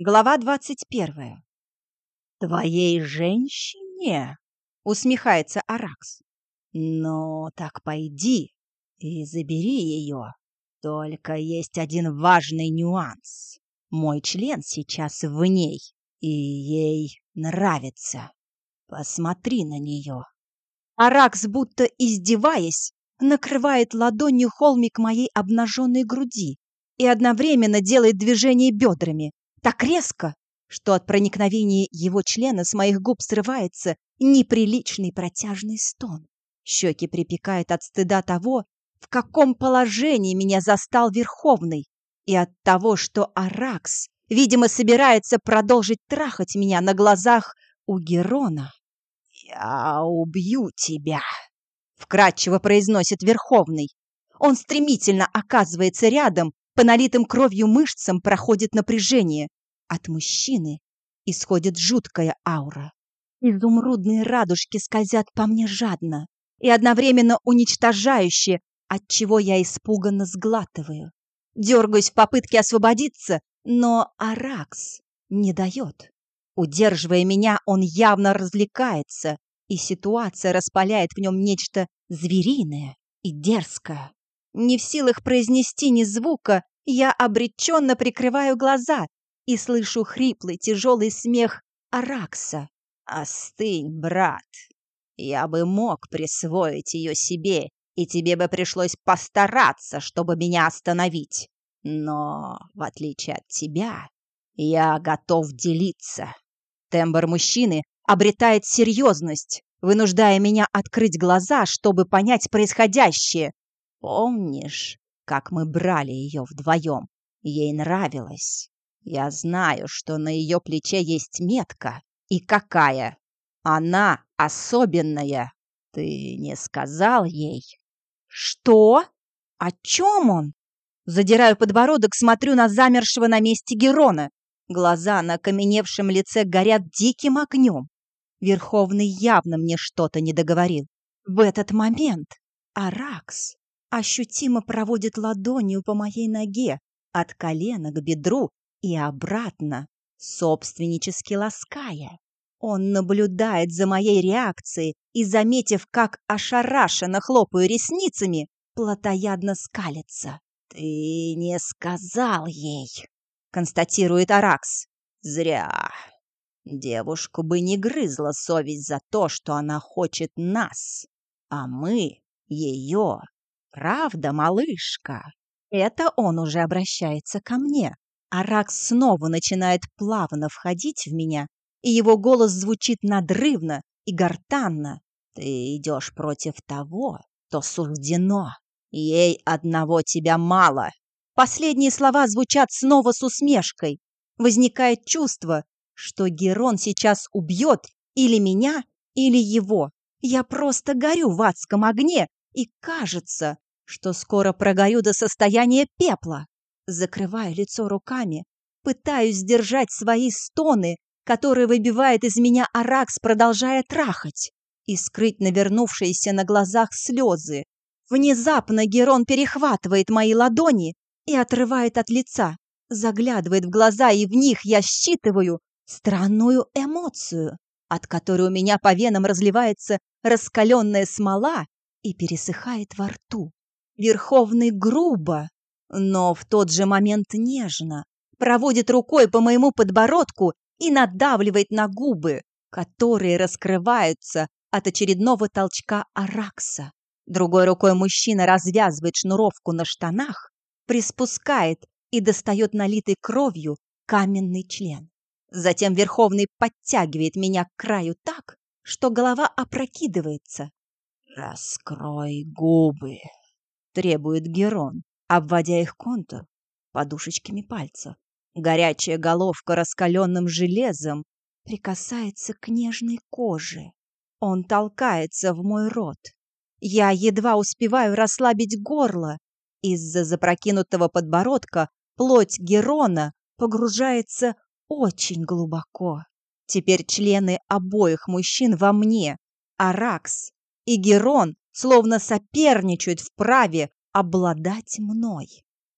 Глава двадцать первая. «Твоей женщине?» — усмехается Аракс. «Ну, так пойди и забери ее. Только есть один важный нюанс. Мой член сейчас в ней, и ей нравится. Посмотри на нее». Аракс, будто издеваясь, накрывает ладонью холмик моей обнаженной груди и одновременно делает движение бедрами, так резко, что от проникновения его члена с моих губ срывается неприличный протяжный стон. Щеки припекает от стыда того, в каком положении меня застал Верховный, и от того, что Аракс, видимо, собирается продолжить трахать меня на глазах у Герона. «Я убью тебя!» — вкратчиво произносит Верховный. Он стремительно оказывается рядом по налитым кровью мышцам проходит напряжение. От мужчины исходит жуткая аура. Изумрудные радужки скользят по мне жадно и одновременно уничтожающе, от чего я испуганно сглатываю. Дергаюсь в попытке освободиться, но Аракс не дает. Удерживая меня, он явно развлекается, и ситуация распаляет в нем нечто звериное и дерзкое. Не в силах произнести ни звука, я обреченно прикрываю глаза и слышу хриплый тяжелый смех Аракса. «Остынь, брат. Я бы мог присвоить ее себе, и тебе бы пришлось постараться, чтобы меня остановить. Но, в отличие от тебя, я готов делиться». Тембр мужчины обретает серьезность, вынуждая меня открыть глаза, чтобы понять происходящее. Помнишь, как мы брали ее вдвоем? Ей нравилось. Я знаю, что на ее плече есть метка. И какая? Она особенная. Ты не сказал ей? Что? О чем он? Задираю подбородок, смотрю на замершего на месте Герона. Глаза на окаменевшем лице горят диким огнем. Верховный явно мне что-то не договорил. В этот момент Аракс ощутимо проводит ладонью по моей ноге от колена к бедру и обратно, собственнически лаская. Он наблюдает за моей реакцией и, заметив, как ошарашенно хлопаю ресницами, плотоядно скалится. «Ты не сказал ей», — констатирует Аракс. «Зря. Девушку бы не грызла совесть за то, что она хочет нас, а мы ее. Правда, малышка?» Это он уже обращается ко мне. Аракс снова начинает плавно входить в меня, и его голос звучит надрывно и гортанно. «Ты идешь против того, то суждено. Ей одного тебя мало». Последние слова звучат снова с усмешкой. Возникает чувство, что Герон сейчас убьет или меня, или его. Я просто горю в адском огне, и кажется, что скоро прогорю до состояния пепла. Закрываю лицо руками, пытаюсь сдержать свои стоны, которые выбивает из меня Аракс, продолжая трахать, и скрыть навернувшиеся на глазах слезы. Внезапно Герон перехватывает мои ладони и отрывает от лица, заглядывает в глаза, и в них я считываю странную эмоцию, от которой у меня по венам разливается раскаленная смола и пересыхает во рту. Верховный грубо, но в тот же момент нежно проводит рукой по моему подбородку и надавливает на губы, которые раскрываются от очередного толчка аракса. Другой рукой мужчина развязывает шнуровку на штанах, приспускает и достает налитый кровью каменный член. Затем Верховный подтягивает меня к краю так, что голова опрокидывается. «Раскрой губы!» Требует Герон, обводя их контур подушечками пальцев. Горячая головка раскаленным железом прикасается к нежной коже. Он толкается в мой рот. Я едва успеваю расслабить горло. Из-за запрокинутого подбородка плоть Герона погружается очень глубоко. Теперь члены обоих мужчин во мне. Аракс и Герон словно соперничают в праве обладать мной.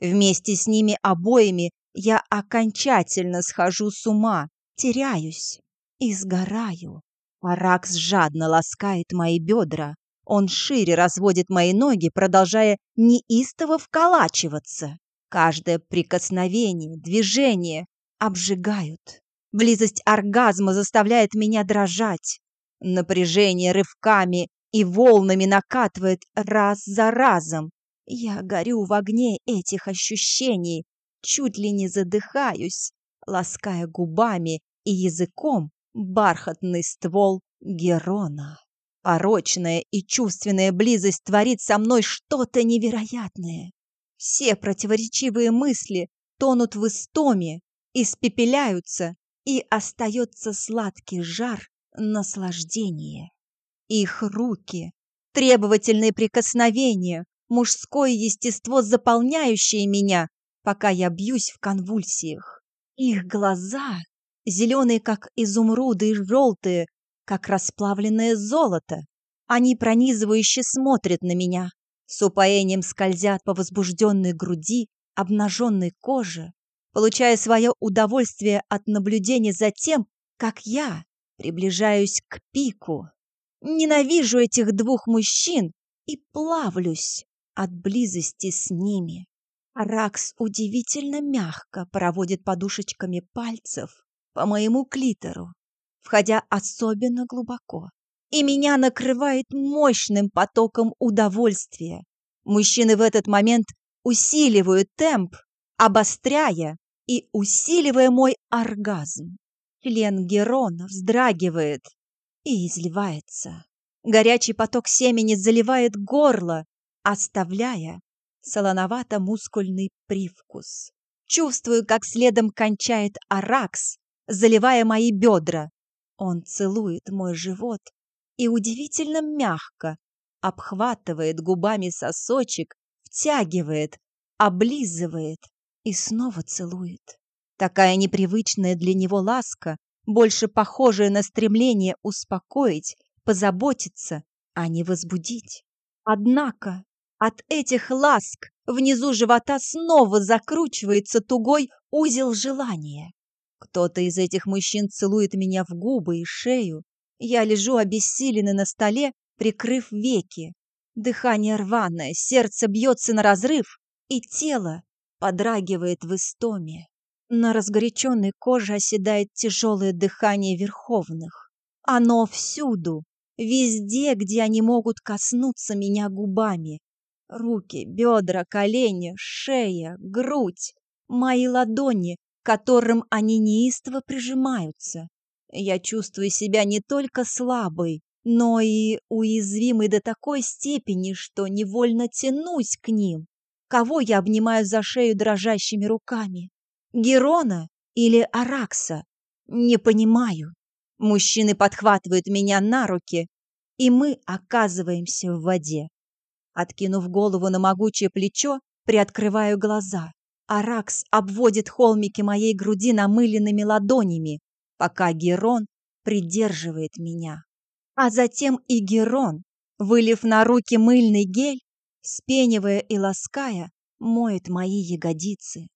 Вместе с ними обоими я окончательно схожу с ума, теряюсь и сгораю. Аракс жадно ласкает мои бедра. Он шире разводит мои ноги, продолжая неистово вколачиваться. Каждое прикосновение, движение обжигают. Близость оргазма заставляет меня дрожать. Напряжение рывками и волнами накатывает раз за разом. Я горю в огне этих ощущений, чуть ли не задыхаюсь, лаская губами и языком бархатный ствол Герона. Порочная и чувственная близость творит со мной что-то невероятное. Все противоречивые мысли тонут в истоме, испепеляются, и остается сладкий жар наслаждения. Их руки, требовательные прикосновения, мужское естество, заполняющее меня, пока я бьюсь в конвульсиях. Их глаза, зеленые, как изумруды, и желтые, как расплавленное золото. Они пронизывающе смотрят на меня, с упоением скользят по возбужденной груди, обнаженной коже, получая свое удовольствие от наблюдения за тем, как я приближаюсь к пику. Ненавижу этих двух мужчин и плавлюсь от близости с ними. Ракс удивительно мягко проводит подушечками пальцев по моему клитору, входя особенно глубоко и меня накрывает мощным потоком удовольствия. Мужчины в этот момент усиливают темп, обостряя и усиливая мой оргазм. Член Герона вздрагивает и изливается. Горячий поток семени заливает горло, оставляя солоновато-мускульный привкус. Чувствую, как следом кончает аракс, заливая мои бедра. Он целует мой живот, и удивительно мягко обхватывает губами сосочек, втягивает, облизывает и снова целует. Такая непривычная для него ласка, больше похожая на стремление успокоить, позаботиться, а не возбудить. Однако от этих ласк внизу живота снова закручивается тугой узел желания. Кто-то из этих мужчин целует меня в губы и шею, я лежу обессиленный на столе, прикрыв веки. Дыхание рваное, сердце бьется на разрыв, и тело подрагивает в истоме. На разгоряченной коже оседает тяжелое дыхание верховных. Оно всюду, везде, где они могут коснуться меня губами. Руки, бедра, колени, шея, грудь, мои ладони, к которым они неистово прижимаются. Я чувствую себя не только слабой, но и уязвимой до такой степени, что невольно тянусь к ним. Кого я обнимаю за шею дрожащими руками? Герона или Аракса? Не понимаю. Мужчины подхватывают меня на руки, и мы оказываемся в воде. Откинув голову на могучее плечо, приоткрываю глаза. Аракс обводит холмики моей груди намыленными ладонями, пока Герон придерживает меня. А затем и Герон, вылив на руки мыльный гель, спенивая и лаская, моет мои ягодицы.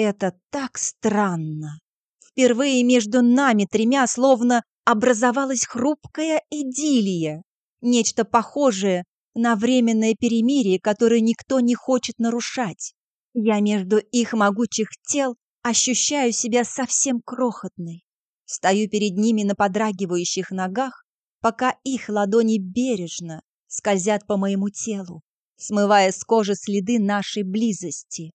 Это так странно. Впервые между нами тремя словно образовалась хрупкая идиллия, нечто похожее на временное перемирие, которое никто не хочет нарушать. Я между их могучих тел ощущаю себя совсем крохотной, Стою перед ними на подрагивающих ногах, пока их ладони бережно скользят по моему телу, смывая с кожи следы нашей близости.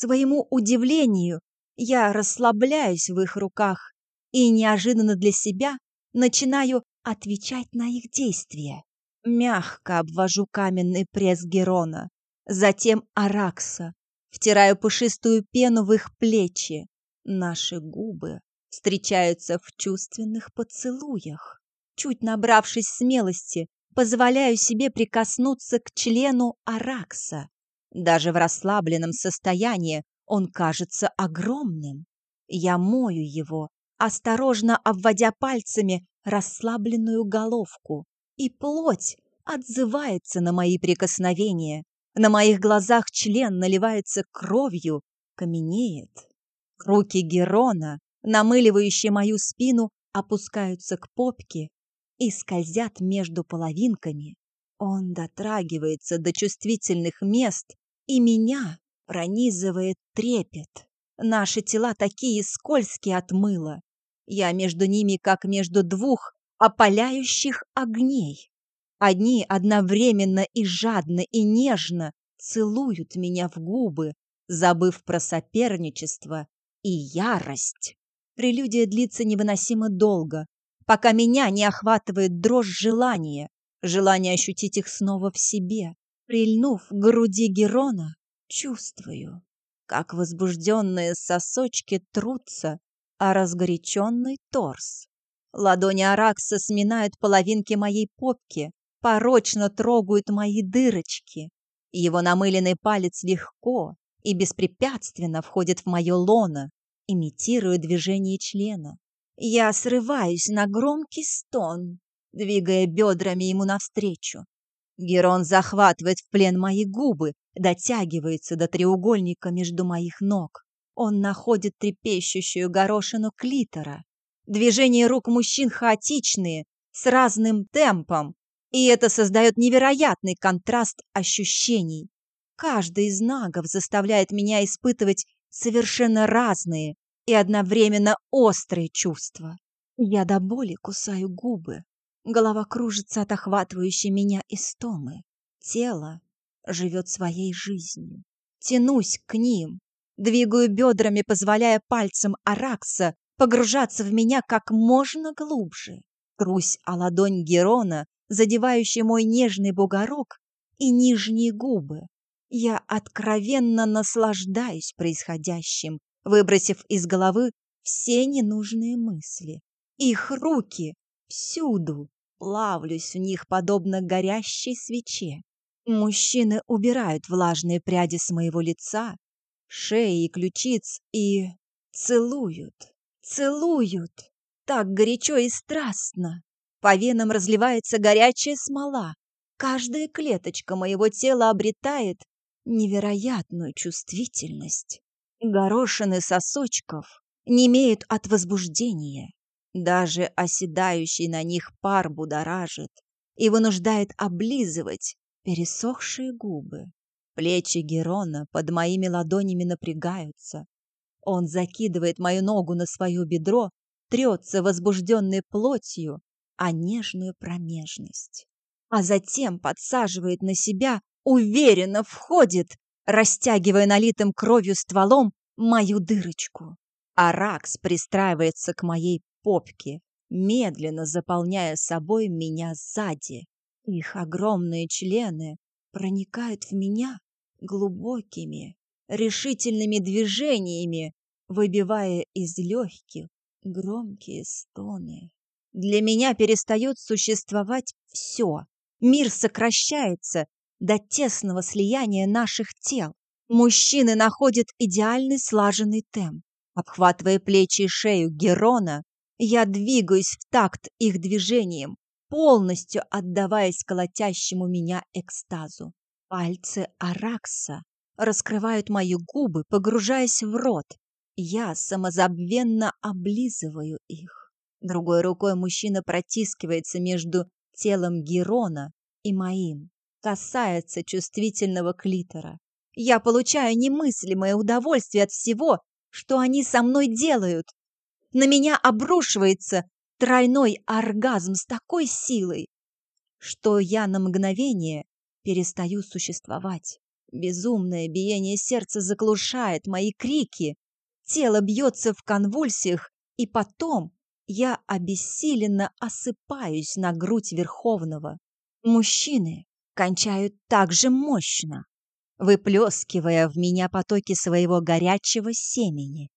Своему удивлению, я расслабляюсь в их руках и неожиданно для себя начинаю отвечать на их действия. Мягко обвожу каменный пресс Герона, затем Аракса, втираю пушистую пену в их плечи. Наши губы встречаются в чувственных поцелуях. Чуть набравшись смелости, позволяю себе прикоснуться к члену Аракса. Даже в расслабленном состоянии он кажется огромным. Я мою его, осторожно обводя пальцами расслабленную головку, и плоть отзывается на мои прикосновения. На моих глазах член наливается кровью, каменеет. Руки Герона, намыливающие мою спину, опускаются к попке и скользят между половинками. Он дотрагивается до чувствительных мест, и меня пронизывает трепет. Наши тела такие скользкие от мыла. Я между ними, как между двух опаляющих огней. Одни одновременно и жадно, и нежно целуют меня в губы, забыв про соперничество и ярость. Прелюдия длится невыносимо долго, пока меня не охватывает дрожь желания, желание ощутить их снова в себе. Прильнув к груди Герона, чувствую, как возбужденные сосочки трутся, а разгоряченный торс. Ладони Аракса сминают половинки моей попки, порочно трогают мои дырочки. Его намыленный палец легко и беспрепятственно входит в мое лоно, имитируя движение члена. Я срываюсь на громкий стон, двигая бедрами ему навстречу. Герон захватывает в плен мои губы, дотягивается до треугольника между моих ног. Он находит трепещущую горошину клитора. Движения рук мужчин хаотичные, с разным темпом, и это создает невероятный контраст ощущений. Каждый из нагов заставляет меня испытывать совершенно разные и одновременно острые чувства. Я до боли кусаю губы. Голова кружится от охватывающей меня истомы. Тело живет своей жизнью. Тянусь к ним, двигаю бедрами, позволяя пальцам Аракса погружаться в меня как можно глубже. Трусь о ладонь Герона, задевающий мой нежный бугорок и нижние губы. Я откровенно наслаждаюсь происходящим, выбросив из головы все ненужные мысли. Их руки всюду, плавлюсь в них, подобно горящей свече. Мужчины убирают влажные пряди с моего лица, шеи и ключиц и целуют, целуют, так горячо и страстно. По венам разливается горячая смола. Каждая клеточка моего тела обретает невероятную чувствительность. Горошины сосочков не имеют от возбуждения. Даже оседающий на них пар будоражит и вынуждает облизывать пересохшие губы. Плечи Герона под моими ладонями напрягаются. Он закидывает мою ногу на свое бедро, трется возбужденной плотью о нежную промежность, а затем подсаживает на себя уверенно входит, растягивая налитым кровью стволом мою дырочку. Аракс пристраивается к моей попке, медленно заполняя собой меня сзади. Их огромные члены проникают в меня глубокими, решительными движениями, выбивая из легких громкие стоны. Для меня перестает существовать все. Мир сокращается, до тесного слияния наших тел. Мужчины находят идеальный слаженный темп. Обхватывая плечи и шею Герона, я двигаюсь в такт их движением, полностью отдаваясь колотящему меня экстазу. Пальцы Аракса раскрывают мои губы, погружаясь в рот. Я самозабвенно облизываю их. Другой рукой мужчина протискивается между телом Герона и моим касается чувствительного клитора. Я получаю немыслимое удовольствие от всего, что они со мной делают. На меня обрушивается тройной оргазм с такой силой, что я на мгновение перестаю существовать. Безумное биение сердца заглушает мои крики. Тело бьется в конвульсиях, и потом я обессиленно осыпаюсь на грудь Верховного. Мужчины кончают так же мощно, выплескивая в меня потоки своего горячего семени.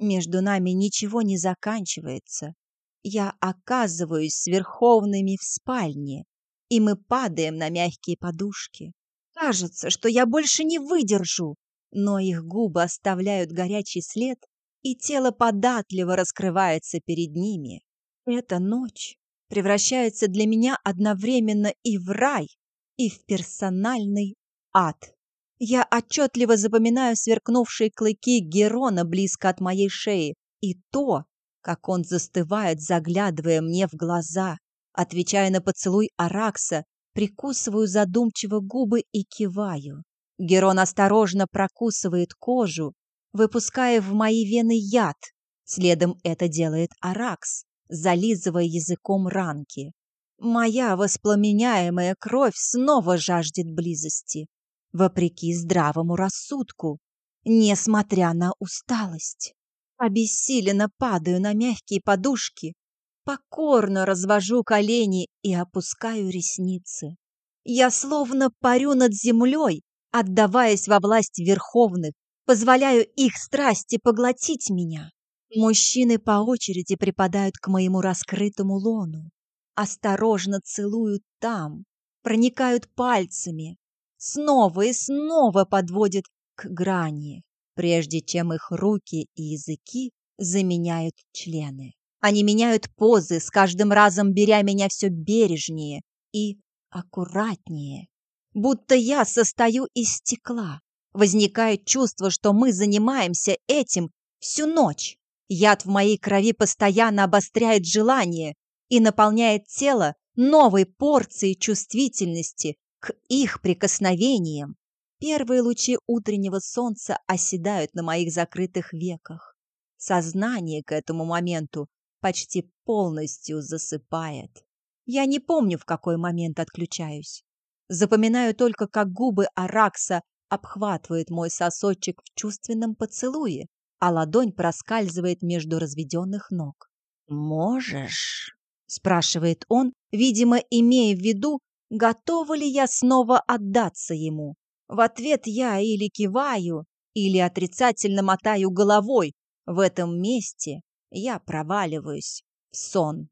Между нами ничего не заканчивается. Я оказываюсь с верховными в спальне, и мы падаем на мягкие подушки. Кажется, что я больше не выдержу, но их губы оставляют горячий след, и тело податливо раскрывается перед ними. Эта ночь превращается для меня одновременно и в рай, и в персональный ад. Я отчетливо запоминаю сверкнувшие клыки Герона близко от моей шеи и то, как он застывает, заглядывая мне в глаза. Отвечая на поцелуй Аракса, прикусываю задумчиво губы и киваю. Герон осторожно прокусывает кожу, выпуская в мои вены яд. Следом это делает Аракс, зализывая языком ранки. Моя воспламеняемая кровь снова жаждет близости, вопреки здравому рассудку, несмотря на усталость. Обессиленно падаю на мягкие подушки, покорно развожу колени и опускаю ресницы. Я словно парю над землей, отдаваясь во власть верховных, позволяю их страсти поглотить меня. Мужчины по очереди припадают к моему раскрытому лону, осторожно целуют там, проникают пальцами, снова и снова подводят к грани прежде чем их руки и языки заменяют члены. Они меняют позы, с каждым разом беря меня все бережнее и аккуратнее. Будто я состою из стекла. Возникает чувство, что мы занимаемся этим всю ночь. Яд в моей крови постоянно обостряет желание и наполняет тело новой порцией чувствительности к их прикосновениям. Первые лучи утреннего солнца оседают на моих закрытых веках. Сознание к этому моменту почти полностью засыпает. Я не помню, в какой момент отключаюсь. Запоминаю только, как губы Аракса обхватывают мой сосочек в чувственном поцелуе, а ладонь проскальзывает между разведенных ног. «Можешь?» – спрашивает он, видимо, имея в виду, готова ли я снова отдаться ему. В ответ я или киваю, или отрицательно мотаю головой. В этом месте я проваливаюсь в сон.